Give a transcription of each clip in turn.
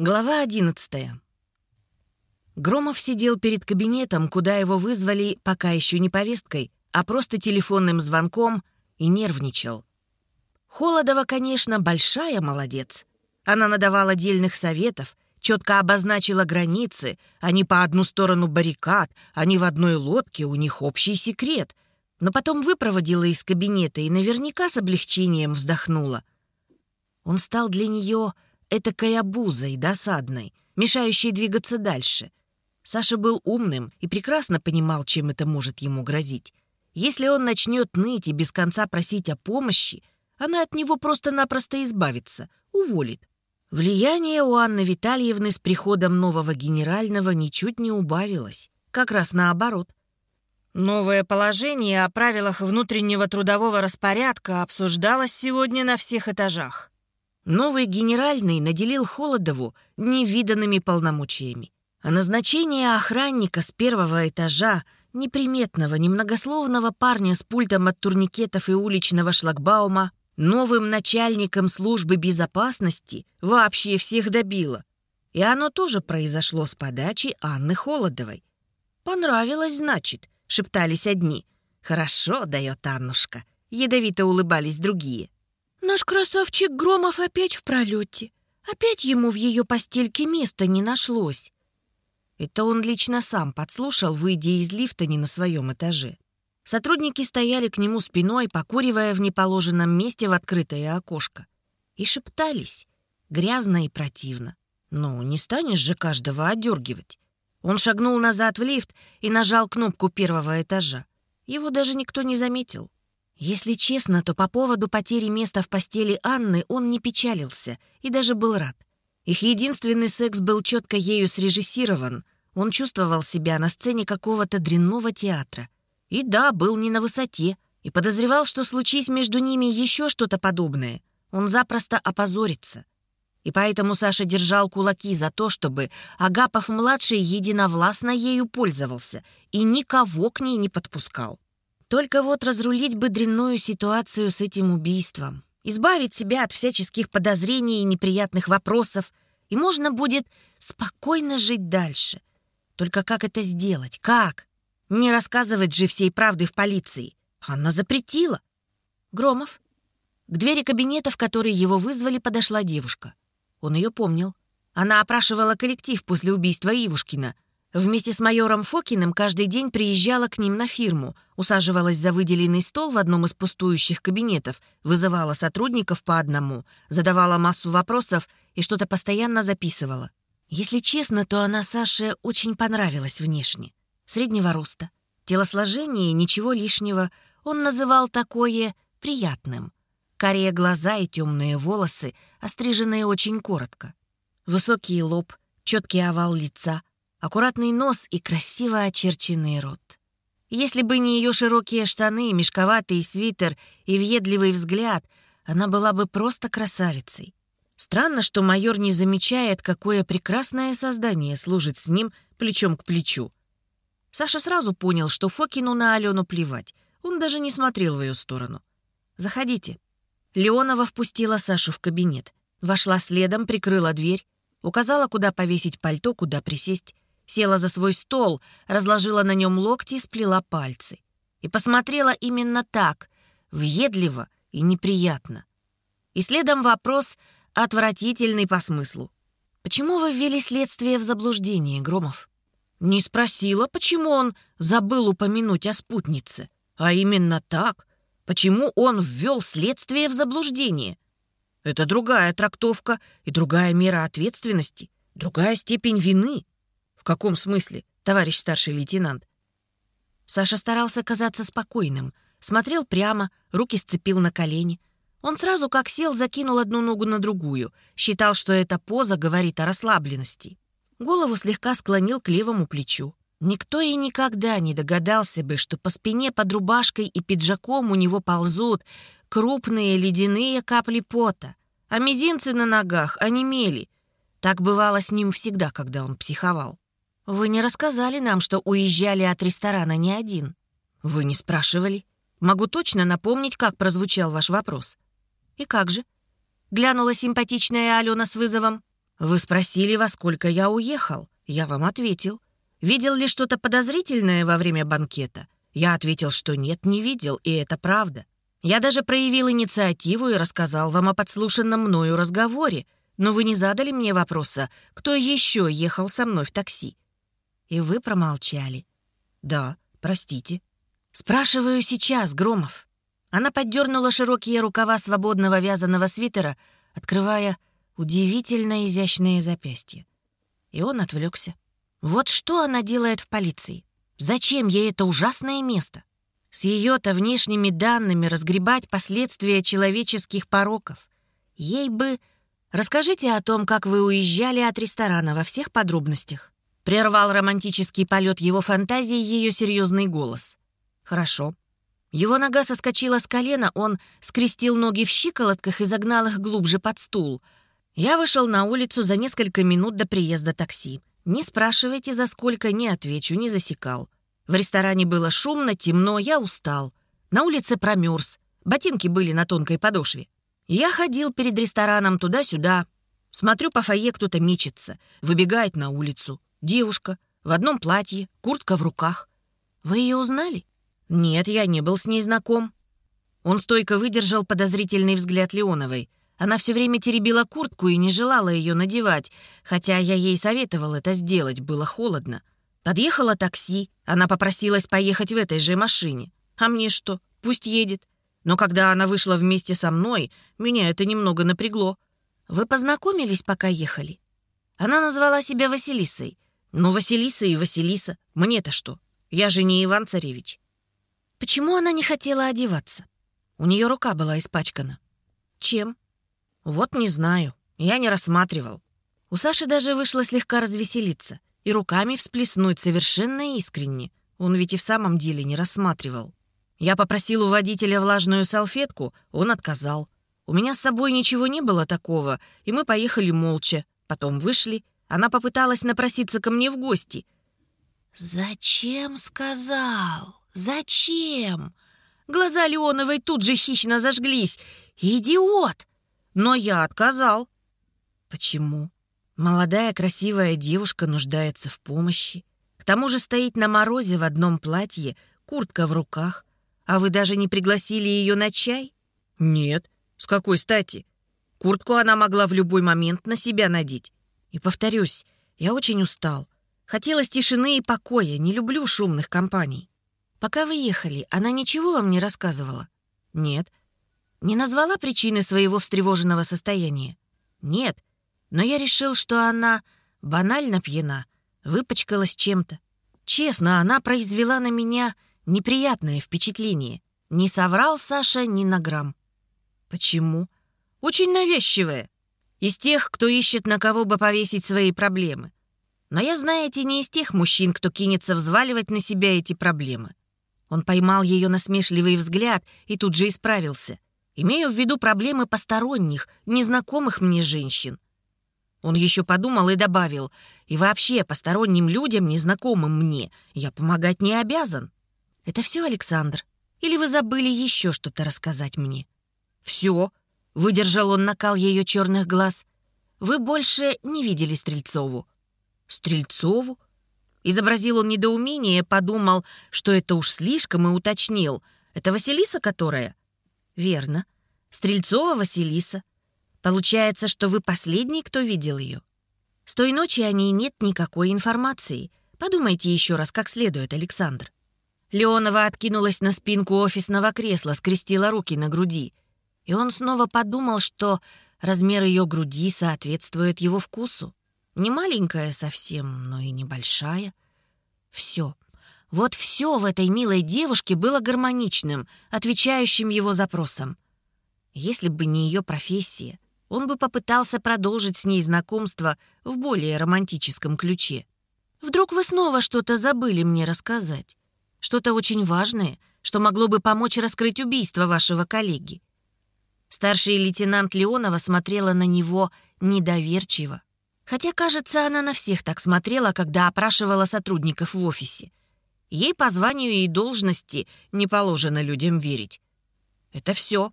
Глава одиннадцатая. Громов сидел перед кабинетом, куда его вызвали пока еще не повесткой, а просто телефонным звонком и нервничал. Холодова, конечно, большая молодец. Она надавала дельных советов, четко обозначила границы, они по одну сторону баррикад, они в одной лодке, у них общий секрет. Но потом выпроводила из кабинета и наверняка с облегчением вздохнула. Он стал для нее этакой обузой, досадной, мешающей двигаться дальше. Саша был умным и прекрасно понимал, чем это может ему грозить. Если он начнет ныть и без конца просить о помощи, она от него просто-напросто избавится, уволит. Влияние у Анны Витальевны с приходом нового генерального ничуть не убавилось. Как раз наоборот. Новое положение о правилах внутреннего трудового распорядка обсуждалось сегодня на всех этажах. Новый генеральный наделил Холодову невиданными полномочиями. А назначение охранника с первого этажа, неприметного, немногословного парня с пультом от турникетов и уличного шлагбаума, новым начальником службы безопасности вообще всех добило. И оно тоже произошло с подачи Анны Холодовой. «Понравилось, значит», — шептались одни. «Хорошо дает Аннушка», — ядовито улыбались другие. Наш красавчик Громов опять в пролете. Опять ему в ее постельке места не нашлось. Это он лично сам подслушал, выйдя из лифта не на своем этаже. Сотрудники стояли к нему спиной, покуривая в неположенном месте в открытое окошко. И шептались, грязно и противно. Ну, не станешь же каждого одергивать. Он шагнул назад в лифт и нажал кнопку первого этажа. Его даже никто не заметил. Если честно, то по поводу потери места в постели Анны он не печалился и даже был рад. Их единственный секс был четко ею срежиссирован. Он чувствовал себя на сцене какого-то дрянного театра. И да, был не на высоте, и подозревал, что случись между ними еще что-то подобное, он запросто опозорится. И поэтому Саша держал кулаки за то, чтобы Агапов-младший единовластно ею пользовался и никого к ней не подпускал. Только вот разрулить бы дрянную ситуацию с этим убийством. Избавить себя от всяческих подозрений и неприятных вопросов. И можно будет спокойно жить дальше. Только как это сделать? Как? Не рассказывать же всей правды в полиции. Она запретила. Громов. К двери кабинета, в который его вызвали, подошла девушка. Он ее помнил. Она опрашивала коллектив после убийства Ивушкина — Вместе с майором Фокиным каждый день приезжала к ним на фирму, усаживалась за выделенный стол в одном из пустующих кабинетов, вызывала сотрудников по одному, задавала массу вопросов и что-то постоянно записывала. Если честно, то она Саше очень понравилась внешне. Среднего роста, телосложение, ничего лишнего. Он называл такое приятным. Карие глаза и темные волосы, остриженные очень коротко. Высокий лоб, четкий овал лица — аккуратный нос и красиво очерченный рот. Если бы не ее широкие штаны, мешковатый свитер и въедливый взгляд, она была бы просто красавицей. Странно, что майор не замечает, какое прекрасное создание служит с ним плечом к плечу. Саша сразу понял, что Фокину на Алену плевать. Он даже не смотрел в ее сторону. «Заходите». Леонова впустила Сашу в кабинет. Вошла следом, прикрыла дверь, указала, куда повесить пальто, куда присесть села за свой стол, разложила на нем локти и сплела пальцы. И посмотрела именно так, въедливо и неприятно. И следом вопрос, отвратительный по смыслу. «Почему вы ввели следствие в заблуждение, Громов?» Не спросила, почему он забыл упомянуть о спутнице, а именно так. Почему он ввел следствие в заблуждение? Это другая трактовка и другая мера ответственности, другая степень вины. «В каком смысле, товарищ старший лейтенант?» Саша старался казаться спокойным, смотрел прямо, руки сцепил на колени. Он сразу как сел, закинул одну ногу на другую, считал, что эта поза говорит о расслабленности. Голову слегка склонил к левому плечу. Никто и никогда не догадался бы, что по спине под рубашкой и пиджаком у него ползут крупные ледяные капли пота, а мизинцы на ногах онемели. Так бывало с ним всегда, когда он психовал. «Вы не рассказали нам, что уезжали от ресторана не один. Вы не спрашивали. Могу точно напомнить, как прозвучал ваш вопрос». «И как же?» — глянула симпатичная Алена с вызовом. «Вы спросили, во сколько я уехал. Я вам ответил. Видел ли что-то подозрительное во время банкета? Я ответил, что нет, не видел, и это правда. Я даже проявил инициативу и рассказал вам о подслушанном мною разговоре, но вы не задали мне вопроса, кто еще ехал со мной в такси. И вы промолчали. Да, простите. Спрашиваю сейчас, Громов. Она поддернула широкие рукава свободного вязаного свитера, открывая удивительно изящные запястья. И он отвлекся. Вот что она делает в полиции? Зачем ей это ужасное место? С ее-то внешними данными разгребать последствия человеческих пороков. Ей бы... Расскажите о том, как вы уезжали от ресторана во всех подробностях. Прервал романтический полет его фантазии ее серьезный голос. Хорошо. Его нога соскочила с колена, он скрестил ноги в щиколотках и загнал их глубже под стул. Я вышел на улицу за несколько минут до приезда такси. Не спрашивайте, за сколько, не отвечу, не засекал. В ресторане было шумно, темно, я устал. На улице промерз, ботинки были на тонкой подошве. Я ходил перед рестораном туда-сюда. Смотрю, по фойе кто-то мечется, выбегает на улицу. Девушка, в одном платье, куртка в руках. Вы ее узнали? Нет, я не был с ней знаком. Он стойко выдержал подозрительный взгляд Леоновой. Она все время теребила куртку и не желала ее надевать, хотя я ей советовал это сделать, было холодно. Подъехало такси, она попросилась поехать в этой же машине. А мне что, пусть едет. Но когда она вышла вместе со мной, меня это немного напрягло. Вы познакомились, пока ехали? Она назвала себя Василисой. Ну, Василиса и Василиса. Мне-то что? Я же не Иван-Царевич. Почему она не хотела одеваться? У нее рука была испачкана. Чем? «Вот не знаю. Я не рассматривал». У Саши даже вышло слегка развеселиться и руками всплеснуть совершенно искренне. Он ведь и в самом деле не рассматривал. Я попросил у водителя влажную салфетку, он отказал. У меня с собой ничего не было такого, и мы поехали молча. Потом вышли. Она попыталась напроситься ко мне в гости. «Зачем сказал? Зачем?» Глаза Леоновой тут же хищно зажглись. «Идиот! но я отказал. Почему? Молодая красивая девушка нуждается в помощи. К тому же стоит на морозе в одном платье, куртка в руках. А вы даже не пригласили ее на чай? Нет. С какой стати? Куртку она могла в любой момент на себя надеть. И повторюсь, я очень устал. Хотелось тишины и покоя, не люблю шумных компаний. Пока вы ехали, она ничего вам не рассказывала? Нет. Не назвала причины своего встревоженного состояния? Нет, но я решил, что она банально пьяна, выпачкалась чем-то. Честно, она произвела на меня неприятное впечатление. Не соврал Саша ни на грамм. Почему? Очень навязчивая. Из тех, кто ищет на кого бы повесить свои проблемы. Но я, знаете, не из тех мужчин, кто кинется взваливать на себя эти проблемы. Он поймал ее насмешливый взгляд и тут же исправился. Имею в виду проблемы посторонних, незнакомых мне женщин. Он еще подумал и добавил, и вообще посторонним людям, незнакомым мне, я помогать не обязан. Это все, Александр? Или вы забыли еще что-то рассказать мне? Все, выдержал он накал ее черных глаз. Вы больше не видели Стрельцову. Стрельцову? Изобразил он недоумение, подумал, что это уж слишком, и уточнил. Это Василиса которая? «Верно. Стрельцова Василиса. Получается, что вы последний, кто видел ее. С той ночи о ней нет никакой информации. Подумайте еще раз как следует, Александр». Леонова откинулась на спинку офисного кресла, скрестила руки на груди. И он снова подумал, что размер ее груди соответствует его вкусу. Не маленькая совсем, но и небольшая. Все. Вот все в этой милой девушке было гармоничным, отвечающим его запросам. Если бы не ее профессия, он бы попытался продолжить с ней знакомство в более романтическом ключе. Вдруг вы снова что-то забыли мне рассказать? Что-то очень важное, что могло бы помочь раскрыть убийство вашего коллеги. Старший лейтенант Леонова смотрела на него недоверчиво. Хотя, кажется, она на всех так смотрела, когда опрашивала сотрудников в офисе. Ей по званию и должности не положено людям верить. Это все.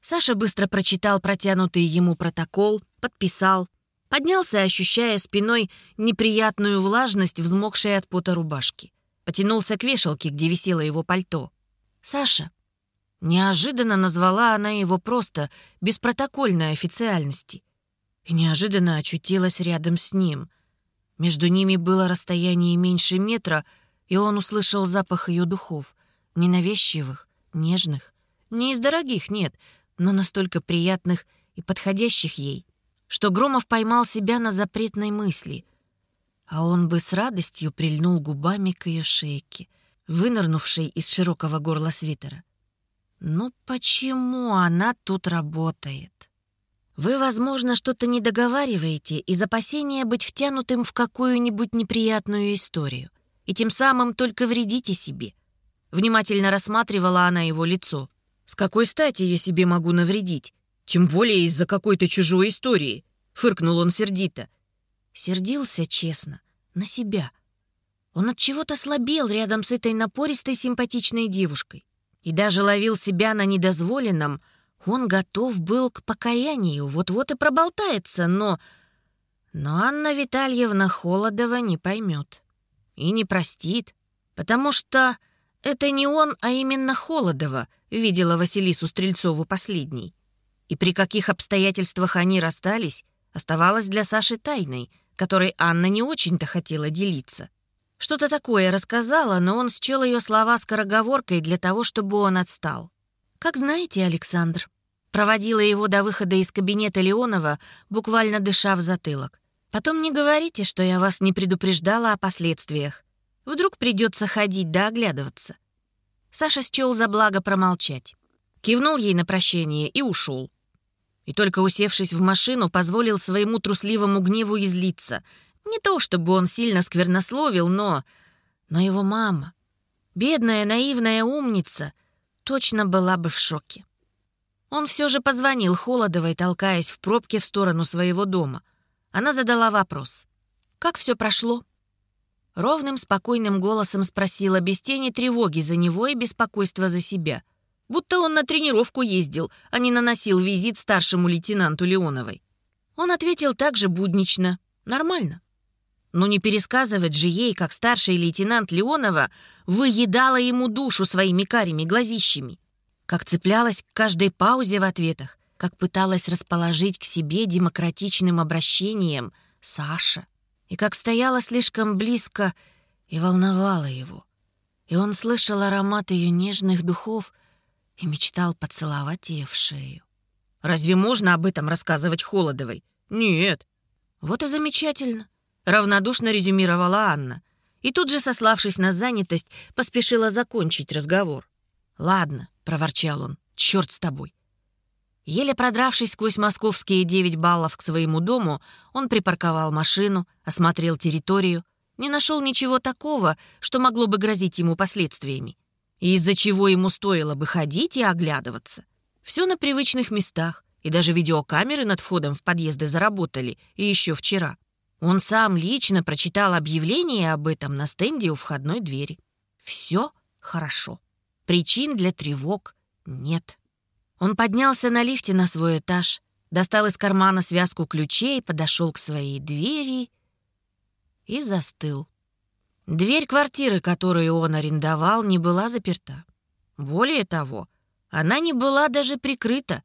Саша быстро прочитал протянутый ему протокол, подписал. Поднялся, ощущая спиной неприятную влажность, взмокшей от пота рубашки. Потянулся к вешалке, где висело его пальто. «Саша». Неожиданно назвала она его просто, без протокольной официальности. И неожиданно очутилась рядом с ним. Между ними было расстояние меньше метра, и он услышал запах ее духов. Ненавязчивых, нежных. Не из дорогих, нет, но настолько приятных и подходящих ей, что Громов поймал себя на запретной мысли. А он бы с радостью прильнул губами к ее шейке, вынырнувшей из широкого горла свитера. Ну почему она тут работает? Вы, возможно, что-то не договариваете из опасения быть втянутым в какую-нибудь неприятную историю, и тем самым только вредите себе. Внимательно рассматривала она его лицо. С какой стати я себе могу навредить? Тем более из-за какой-то чужой истории. Фыркнул он сердито. Сердился честно, на себя. Он от чего-то слабел рядом с этой напористой симпатичной девушкой. И даже ловил себя на недозволенном. Он готов был к покаянию, вот-вот и проболтается, но... Но Анна Витальевна Холодова не поймет. И не простит, потому что это не он, а именно Холодова видела Василису Стрельцову последней. И при каких обстоятельствах они расстались, оставалось для Саши тайной, которой Анна не очень-то хотела делиться. Что-то такое рассказала, но он счел ее слова скороговоркой для того, чтобы он отстал. «Как знаете, Александр», проводила его до выхода из кабинета Леонова, буквально дыша в затылок. «Потом не говорите, что я вас не предупреждала о последствиях. Вдруг придется ходить да оглядываться». Саша счел за благо промолчать. Кивнул ей на прощение и ушел и только усевшись в машину, позволил своему трусливому гневу излиться. Не то чтобы он сильно сквернословил, но... Но его мама, бедная наивная умница, точно была бы в шоке. Он все же позвонил Холодовой, толкаясь в пробке в сторону своего дома. Она задала вопрос. «Как все прошло?» Ровным, спокойным голосом спросила без тени тревоги за него и беспокойства за себя — будто он на тренировку ездил, а не наносил визит старшему лейтенанту Леоновой. Он ответил также буднично. Нормально. Но не пересказывать же ей, как старший лейтенант Леонова выедала ему душу своими карими глазищами, как цеплялась к каждой паузе в ответах, как пыталась расположить к себе демократичным обращением Саша, и как стояла слишком близко и волновала его. И он слышал аромат ее нежных духов — и мечтал поцеловать ее в шею. Разве можно об этом рассказывать Холодовой? Нет. Вот и замечательно, равнодушно резюмировала Анна. И тут же, сославшись на занятость, поспешила закончить разговор. «Ладно», — проворчал он, — «черт с тобой». Еле продравшись сквозь московские девять баллов к своему дому, он припарковал машину, осмотрел территорию, не нашел ничего такого, что могло бы грозить ему последствиями и из-за чего ему стоило бы ходить и оглядываться. Все на привычных местах, и даже видеокамеры над входом в подъезды заработали, и еще вчера. Он сам лично прочитал объявление об этом на стенде у входной двери. Все хорошо. Причин для тревог нет. Он поднялся на лифте на свой этаж, достал из кармана связку ключей, подошел к своей двери и застыл. Дверь квартиры, которую он арендовал, не была заперта. Более того, она не была даже прикрыта.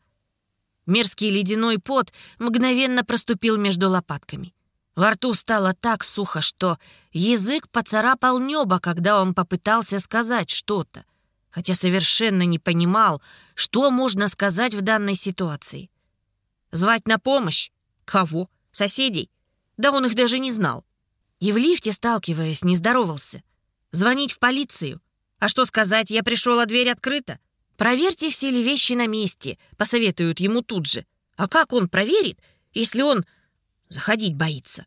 Мерзкий ледяной пот мгновенно проступил между лопатками. Во рту стало так сухо, что язык поцарапал небо, когда он попытался сказать что-то, хотя совершенно не понимал, что можно сказать в данной ситуации. Звать на помощь? Кого? Соседей? Да он их даже не знал. И в лифте, сталкиваясь, не здоровался. Звонить в полицию. А что сказать, я пришел, а дверь открыта? Проверьте все ли вещи на месте, посоветуют ему тут же. А как он проверит, если он заходить боится?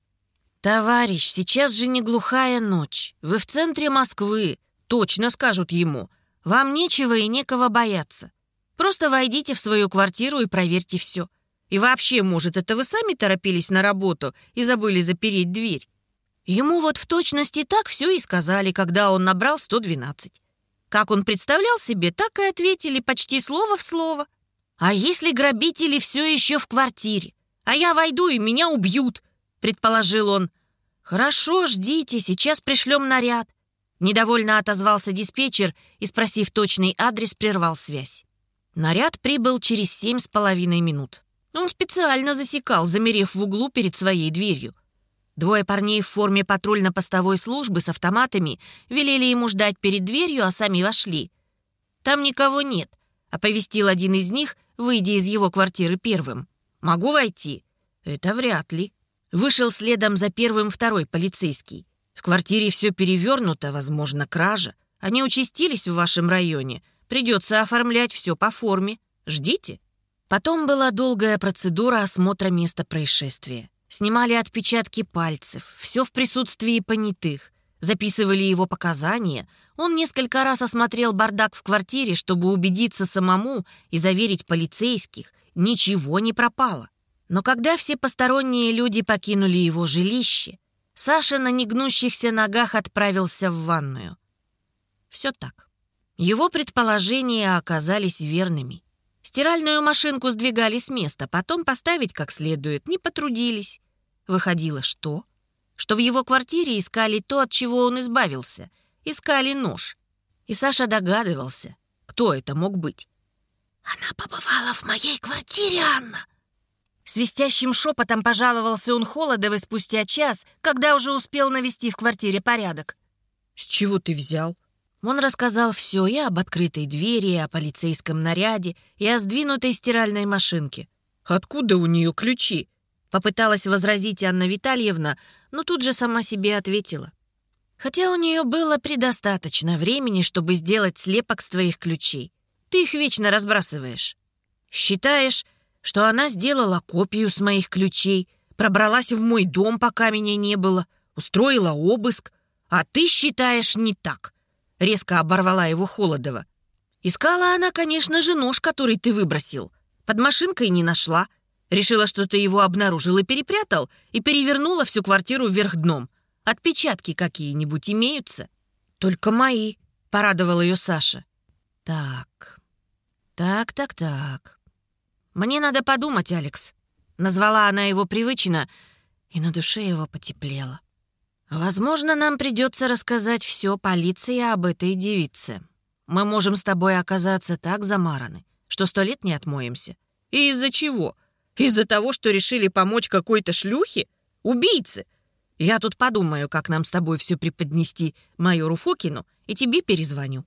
«Товарищ, сейчас же не глухая ночь. Вы в центре Москвы. Точно скажут ему. Вам нечего и некого бояться. Просто войдите в свою квартиру и проверьте все. И вообще, может, это вы сами торопились на работу и забыли запереть дверь? Ему вот в точности так все и сказали, когда он набрал 112. Как он представлял себе, так и ответили почти слово в слово. А если грабители все еще в квартире? А я войду, и меня убьют», — предположил он. «Хорошо, ждите, сейчас пришлем наряд». Недовольно отозвался диспетчер и, спросив точный адрес, прервал связь. Наряд прибыл через семь с половиной минут. Он специально засекал, замерев в углу перед своей дверью. Двое парней в форме патрульно-постовой службы с автоматами велели ему ждать перед дверью, а сами вошли. «Там никого нет», — оповестил один из них, выйдя из его квартиры первым. «Могу войти?» «Это вряд ли». Вышел следом за первым второй полицейский. «В квартире все перевернуто, возможно, кража. Они участились в вашем районе. Придется оформлять все по форме. Ждите». Потом была долгая процедура осмотра места происшествия. Снимали отпечатки пальцев, все в присутствии понятых. Записывали его показания. Он несколько раз осмотрел бардак в квартире, чтобы убедиться самому и заверить полицейских. Ничего не пропало. Но когда все посторонние люди покинули его жилище, Саша на негнущихся ногах отправился в ванную. Все так. Его предположения оказались верными. Стиральную машинку сдвигали с места, потом поставить как следует, не потрудились. Выходило что? Что в его квартире искали то, от чего он избавился. Искали нож. И Саша догадывался, кто это мог быть. «Она побывала в моей квартире, Анна!» Свистящим шепотом пожаловался он Холодовой спустя час, когда уже успел навести в квартире порядок. «С чего ты взял?» Он рассказал все и об открытой двери, и о полицейском наряде, и о сдвинутой стиральной машинке. «Откуда у нее ключи?» Попыталась возразить Анна Витальевна, но тут же сама себе ответила. «Хотя у нее было предостаточно времени, чтобы сделать слепок с твоих ключей. Ты их вечно разбрасываешь. Считаешь, что она сделала копию с моих ключей, пробралась в мой дом, пока меня не было, устроила обыск, а ты считаешь не так. — резко оборвала его Холодова. «Искала она, конечно же, нож, который ты выбросил. Под машинкой не нашла. Решила, что ты его обнаружил и перепрятал, и перевернула всю квартиру вверх дном. Отпечатки какие-нибудь имеются?» «Только мои», — порадовал ее Саша. «Так, так, так, так. Мне надо подумать, Алекс». Назвала она его привычно, и на душе его потеплело. Возможно, нам придется рассказать все полиции об этой девице. Мы можем с тобой оказаться так замараны, что сто лет не отмоемся. И из-за чего? Из-за того, что решили помочь какой-то шлюхе? Убийце? Я тут подумаю, как нам с тобой все преподнести майору Фокину, и тебе перезвоню.